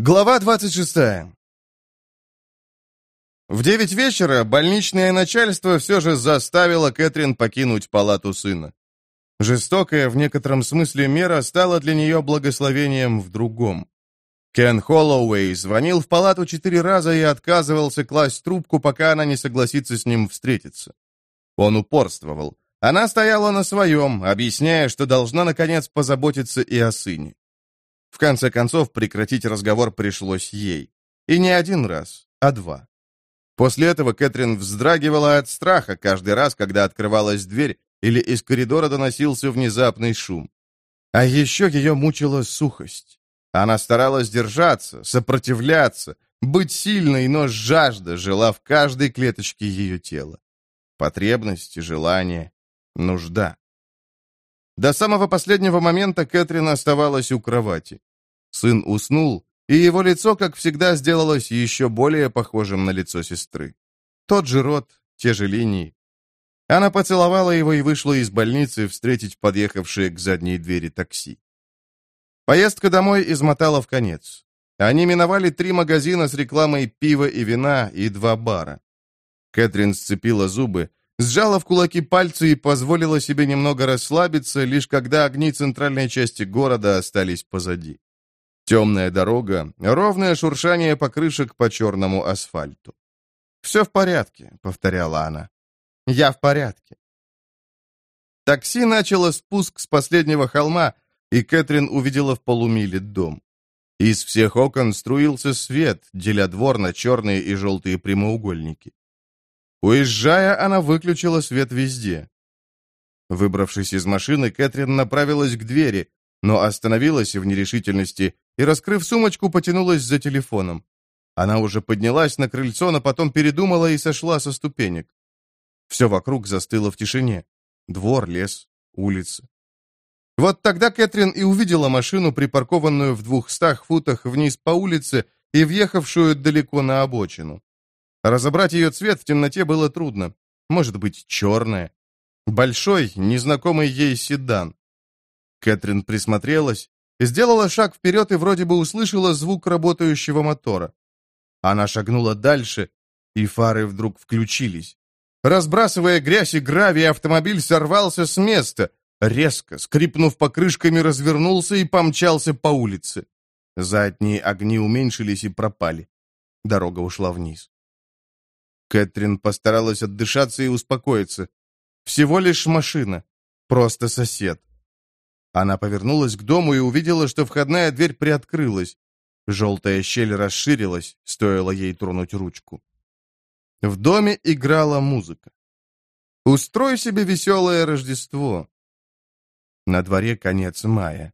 Глава 26. В девять вечера больничное начальство все же заставило Кэтрин покинуть палату сына. Жестокая в некотором смысле мера стала для нее благословением в другом. Кен Холлоуэй звонил в палату четыре раза и отказывался класть трубку, пока она не согласится с ним встретиться. Он упорствовал. Она стояла на своем, объясняя, что должна, наконец, позаботиться и о сыне. В конце концов, прекратить разговор пришлось ей. И не один раз, а два. После этого Кэтрин вздрагивала от страха каждый раз, когда открывалась дверь или из коридора доносился внезапный шум. А еще ее мучила сухость. Она старалась держаться, сопротивляться, быть сильной, но жажда жила в каждой клеточке ее тела. Потребности, желания, нужда. До самого последнего момента Кэтрин оставалась у кровати. Сын уснул, и его лицо, как всегда, сделалось еще более похожим на лицо сестры. Тот же рот, те же линии. Она поцеловала его и вышла из больницы встретить подъехавшее к задней двери такси. Поездка домой измотала в конец. Они миновали три магазина с рекламой пива и вина и два бара. Кэтрин сцепила зубы, сжала в кулаки пальцы и позволила себе немного расслабиться, лишь когда огни центральной части города остались позади. Темная дорога, ровное шуршание покрышек по черному асфальту. «Все в порядке», — повторяла она. «Я в порядке». Такси начало спуск с последнего холма, и Кэтрин увидела в полумиле дом. Из всех окон струился свет, деля двор на черные и желтые прямоугольники. Уезжая, она выключила свет везде. Выбравшись из машины, Кэтрин направилась к двери, но остановилась в нерешительности и, раскрыв сумочку, потянулась за телефоном. Она уже поднялась на крыльцо, но потом передумала и сошла со ступенек. Все вокруг застыло в тишине. Двор, лес, улица. Вот тогда Кэтрин и увидела машину, припаркованную в двухстах футах вниз по улице и въехавшую далеко на обочину. Разобрать ее цвет в темноте было трудно. Может быть, черная. Большой, незнакомый ей седан. Кэтрин присмотрелась, сделала шаг вперед и вроде бы услышала звук работающего мотора. Она шагнула дальше, и фары вдруг включились. Разбрасывая грязь и гравий, автомобиль сорвался с места, резко, скрипнув покрышками, развернулся и помчался по улице. Задние огни уменьшились и пропали. Дорога ушла вниз. Кэтрин постаралась отдышаться и успокоиться. Всего лишь машина. Просто сосед. Она повернулась к дому и увидела, что входная дверь приоткрылась. Желтая щель расширилась, стоило ей тронуть ручку. В доме играла музыка. «Устрой себе веселое Рождество». На дворе конец мая.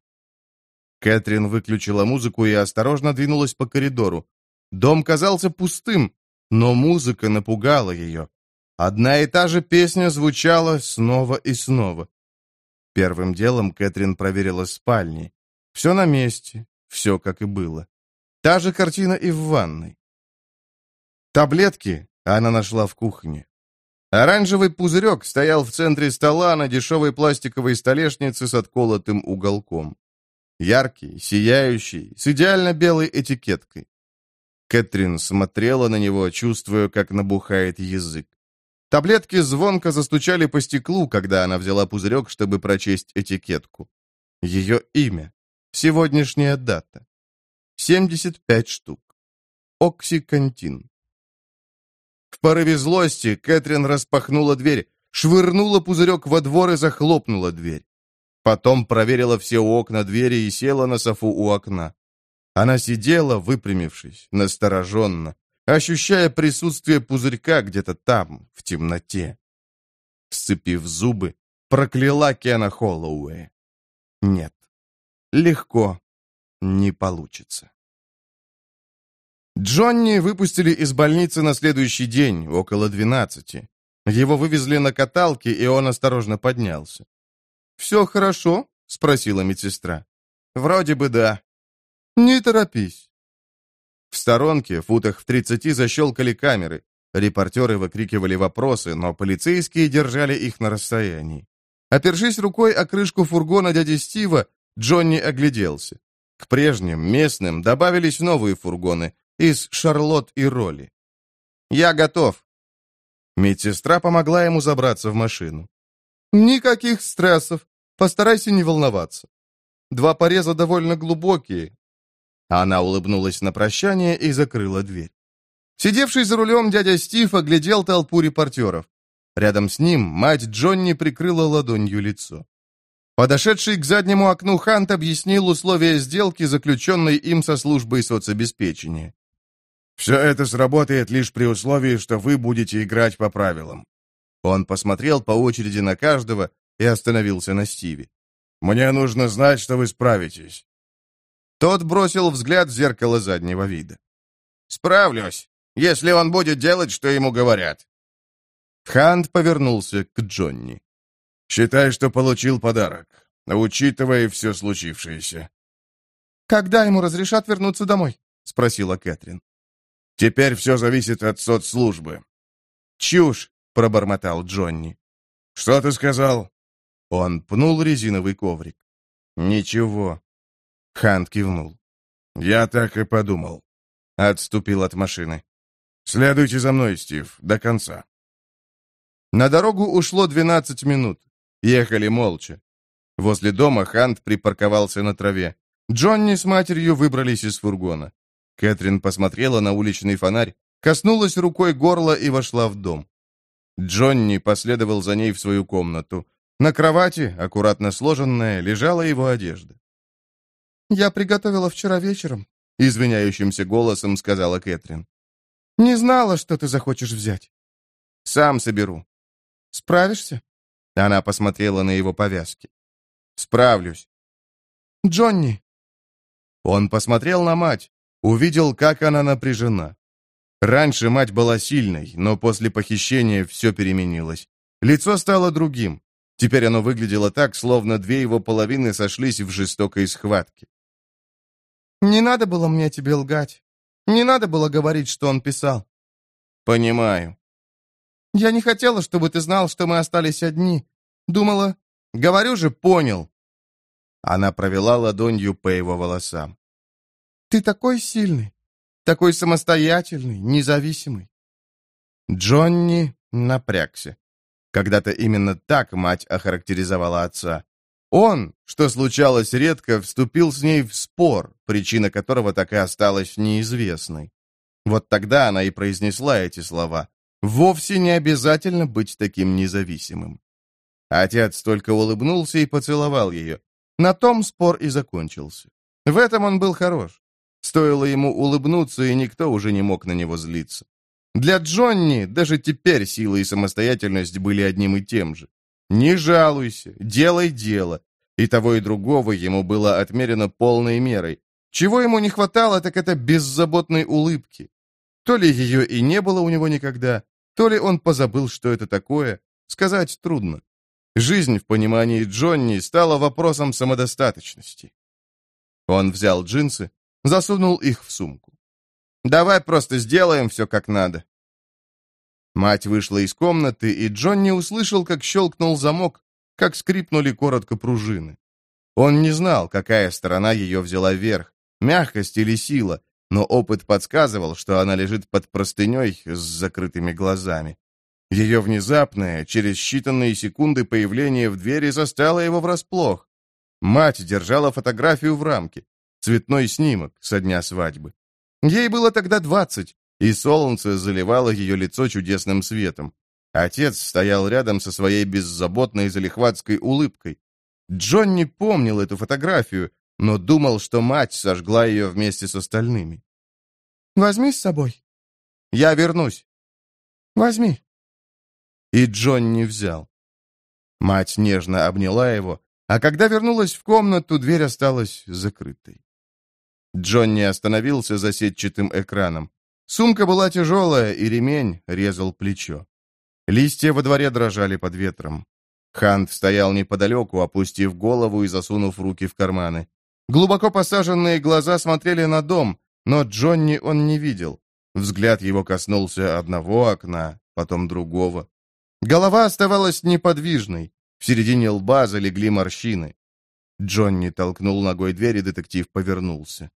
Кэтрин выключила музыку и осторожно двинулась по коридору. Дом казался пустым, но музыка напугала ее. Одна и та же песня звучала снова и снова. Первым делом Кэтрин проверила спальни. Все на месте, все как и было. Та же картина и в ванной. Таблетки она нашла в кухне. Оранжевый пузырек стоял в центре стола на дешевой пластиковой столешнице с отколотым уголком. Яркий, сияющий, с идеально белой этикеткой. Кэтрин смотрела на него, чувствуя, как набухает язык. Таблетки звонко застучали по стеклу, когда она взяла пузырек, чтобы прочесть этикетку. Ее имя. Сегодняшняя дата. 75 штук. Оксикантин. В порыве злости Кэтрин распахнула дверь, швырнула пузырек во двор и захлопнула дверь. Потом проверила все окна двери и села на софу у окна. Она сидела, выпрямившись, настороженно, ощущая присутствие пузырька где-то там, в темноте. Сцепив зубы, прокляла Кена Холлоуэя. Нет, легко не получится. Джонни выпустили из больницы на следующий день, около двенадцати. Его вывезли на каталке, и он осторожно поднялся. «Все хорошо?» — спросила медсестра. «Вроде бы да», «Не торопись». В сторонке, футах в тридцати, защелкали камеры. Репортеры выкрикивали вопросы, но полицейские держали их на расстоянии. Опершись рукой о крышку фургона дяди Стива, Джонни огляделся. К прежним, местным, добавились новые фургоны из Шарлотт и Роли. «Я готов». Медсестра помогла ему забраться в машину. «Никаких стрессов. Постарайся не волноваться. Два пореза довольно глубокие». Она улыбнулась на прощание и закрыла дверь. Сидевший за рулем дядя Стив оглядел толпу репортеров. Рядом с ним мать Джонни прикрыла ладонью лицо. Подошедший к заднему окну Хант объяснил условия сделки, заключенной им со службой соцобеспечения. «Все это сработает лишь при условии, что вы будете играть по правилам». Он посмотрел по очереди на каждого и остановился на Стиве. «Мне нужно знать, что вы справитесь». Тот бросил взгляд в зеркало заднего вида. «Справлюсь, если он будет делать, что ему говорят». Хант повернулся к Джонни. «Считай, что получил подарок, учитывая все случившееся». «Когда ему разрешат вернуться домой?» — спросила Кэтрин. «Теперь все зависит от соцслужбы». «Чушь!» — пробормотал Джонни. «Что ты сказал?» Он пнул резиновый коврик. «Ничего». Хант кивнул. «Я так и подумал». Отступил от машины. «Следуйте за мной, Стив, до конца». На дорогу ушло 12 минут. Ехали молча. Возле дома Хант припарковался на траве. Джонни с матерью выбрались из фургона. Кэтрин посмотрела на уличный фонарь, коснулась рукой горла и вошла в дом. Джонни последовал за ней в свою комнату. На кровати, аккуратно сложенная, лежала его одежда. «Я приготовила вчера вечером», — извиняющимся голосом сказала Кэтрин. «Не знала, что ты захочешь взять». «Сам соберу». «Справишься?» Она посмотрела на его повязки. «Справлюсь». «Джонни». Он посмотрел на мать, увидел, как она напряжена. Раньше мать была сильной, но после похищения все переменилось. Лицо стало другим. Теперь оно выглядело так, словно две его половины сошлись в жестокой схватке. «Не надо было мне тебе лгать. Не надо было говорить, что он писал». «Понимаю». «Я не хотела, чтобы ты знал, что мы остались одни. Думала...» «Говорю же, понял». Она провела ладонью по его волосам. «Ты такой сильный, такой самостоятельный, независимый». Джонни напрягся. Когда-то именно так мать охарактеризовала отца. Он, что случалось редко, вступил с ней в спор, причина которого так и осталась неизвестной. Вот тогда она и произнесла эти слова. Вовсе не обязательно быть таким независимым. Отец только улыбнулся и поцеловал ее. На том спор и закончился. В этом он был хорош. Стоило ему улыбнуться, и никто уже не мог на него злиться. Для Джонни даже теперь сила и самостоятельность были одним и тем же. Не жалуйся, делай дело. И того, и другого ему было отмерено полной мерой. Чего ему не хватало, так это беззаботной улыбки. То ли ее и не было у него никогда, то ли он позабыл, что это такое, сказать трудно. Жизнь в понимании Джонни стала вопросом самодостаточности. Он взял джинсы, засунул их в сумку. Давай просто сделаем все как надо». Мать вышла из комнаты, и Джонни услышал, как щелкнул замок, как скрипнули коротко пружины. Он не знал, какая сторона ее взяла вверх, мягкость или сила, но опыт подсказывал, что она лежит под простыней с закрытыми глазами. Ее внезапное, через считанные секунды появление в двери застало его врасплох. Мать держала фотографию в рамке, цветной снимок со дня свадьбы. Ей было тогда двадцать, и солнце заливало ее лицо чудесным светом. Отец стоял рядом со своей беззаботной залихватской улыбкой. Джонни помнил эту фотографию, но думал, что мать сожгла ее вместе с остальными. «Возьми с собой». «Я вернусь». «Возьми». И Джонни взял. Мать нежно обняла его, а когда вернулась в комнату, дверь осталась закрытой. Джонни остановился за сетчатым экраном. Сумка была тяжелая, и ремень резал плечо. Листья во дворе дрожали под ветром. Хант стоял неподалеку, опустив голову и засунув руки в карманы. Глубоко посаженные глаза смотрели на дом, но Джонни он не видел. Взгляд его коснулся одного окна, потом другого. Голова оставалась неподвижной. В середине лба залегли морщины. Джонни толкнул ногой дверь, и детектив повернулся.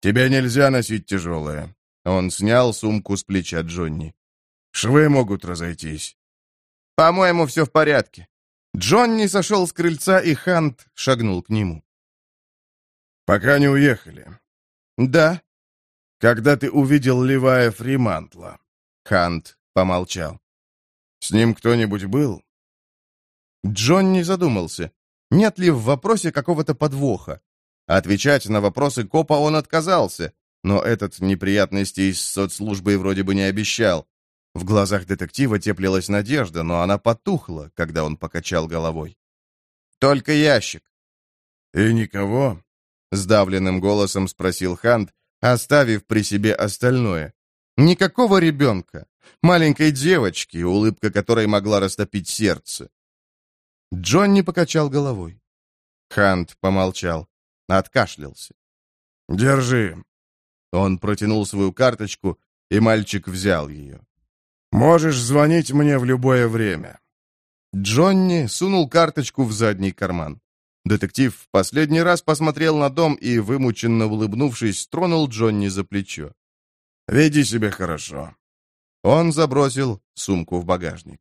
«Тебе нельзя носить тяжелое». Он снял сумку с плеча Джонни. «Швы могут разойтись». «По-моему, все в порядке». Джонни сошел с крыльца, и Хант шагнул к нему. «Пока не уехали». «Да». «Когда ты увидел Левая Фримантла?» Хант помолчал. «С ним кто-нибудь был?» Джонни задумался, нет ли в вопросе какого-то подвоха. Отвечать на вопросы копа он отказался, но этот неприятностей с соцслужбой вроде бы не обещал. В глазах детектива теплилась надежда, но она потухла, когда он покачал головой. «Только ящик». «И никого?» — сдавленным голосом спросил Хант, оставив при себе остальное. «Никакого ребенка, маленькой девочки, улыбка которой могла растопить сердце». Джонни покачал головой. Хант помолчал, откашлялся. «Держи». Он протянул свою карточку, и мальчик взял ее. «Можешь звонить мне в любое время». Джонни сунул карточку в задний карман. Детектив в последний раз посмотрел на дом и, вымученно улыбнувшись, тронул Джонни за плечо. «Веди себя хорошо». Он забросил сумку в багажник.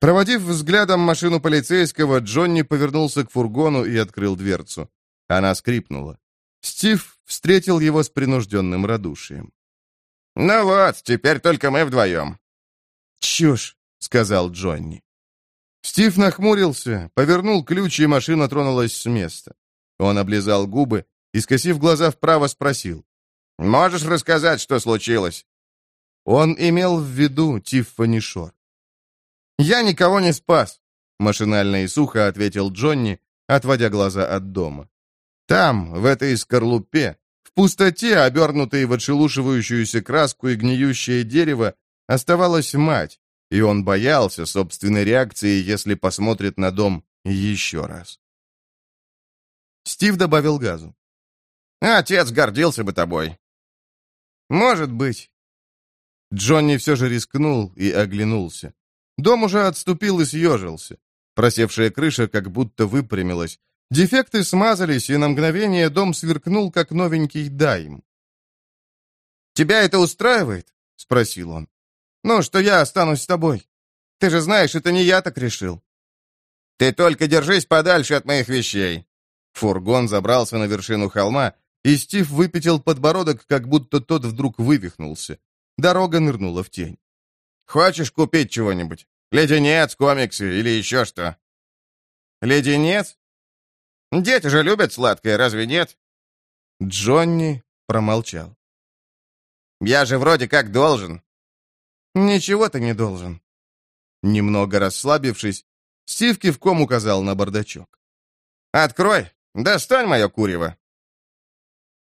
Проводив взглядом машину полицейского, Джонни повернулся к фургону и открыл дверцу. Она скрипнула. Стив встретил его с принужденным радушием. «Ну вот, теперь только мы вдвоем». «Чушь», — сказал Джонни. Стив нахмурился, повернул ключ, и машина тронулась с места. Он облизал губы и, скосив глаза вправо, спросил. «Можешь рассказать, что случилось?» Он имел в виду Тиффани Шор. «Я никого не спас», — машинально и сухо ответил Джонни, отводя глаза от дома. Там, в этой скорлупе, в пустоте, обернутой в отшелушивающуюся краску и гниющее дерево, оставалась мать, и он боялся собственной реакции, если посмотрит на дом еще раз. Стив добавил газу. «Отец гордился бы тобой». «Может быть». Джонни все же рискнул и оглянулся. Дом уже отступил и съежился. Просевшая крыша как будто выпрямилась. Дефекты смазались, и на мгновение дом сверкнул, как новенький дайм. «Тебя это устраивает?» — спросил он. «Ну, что я останусь с тобой. Ты же знаешь, это не я так решил». «Ты только держись подальше от моих вещей». Фургон забрался на вершину холма, и Стив выпятил подбородок, как будто тот вдруг вывихнулся. Дорога нырнула в тень. Хочешь купить чего-нибудь? Леденец, комиксы или еще что?» «Леденец? Дети же любят сладкое, разве нет?» Джонни промолчал. «Я же вроде как должен». «Ничего ты не должен». Немного расслабившись, Стив кивком указал на бардачок. «Открой! Достань мое курево!»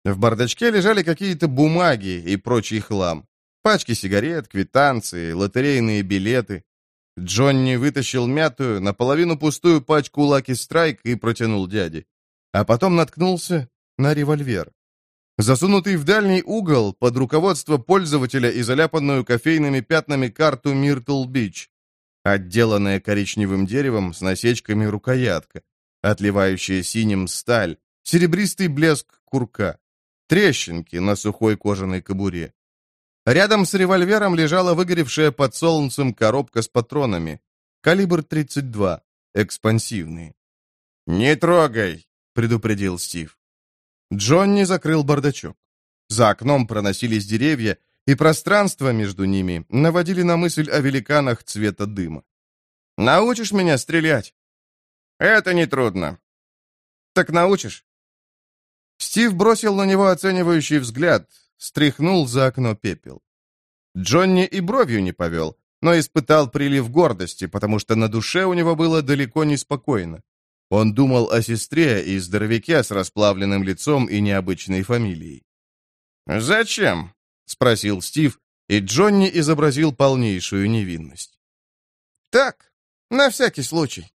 В бардачке лежали какие-то бумаги и прочий хлам. Пачки сигарет, квитанции, лотерейные билеты. Джонни вытащил мятую, наполовину пустую пачку Лаки Страйк и протянул дяде. А потом наткнулся на револьвер. Засунутый в дальний угол, под руководство пользователя и заляпанную кофейными пятнами карту Миртл Бич. Отделанная коричневым деревом с насечками рукоятка. Отливающая синим сталь. Серебристый блеск курка. Трещинки на сухой кожаной кобуре. Рядом с револьвером лежала выгоревшая под солнцем коробка с патронами. Калибр 32. Экспансивные. «Не трогай!» — предупредил Стив. Джонни закрыл бардачок. За окном проносились деревья, и пространство между ними наводили на мысль о великанах цвета дыма. «Научишь меня стрелять?» «Это нетрудно». «Так научишь?» Стив бросил на него оценивающий взгляд, стряхнул за окно пепел. Джонни и бровью не повел, но испытал прилив гордости, потому что на душе у него было далеко не спокойно. Он думал о сестре и здоровяке с расплавленным лицом и необычной фамилией. «Зачем?» — спросил Стив, и Джонни изобразил полнейшую невинность. «Так, на всякий случай».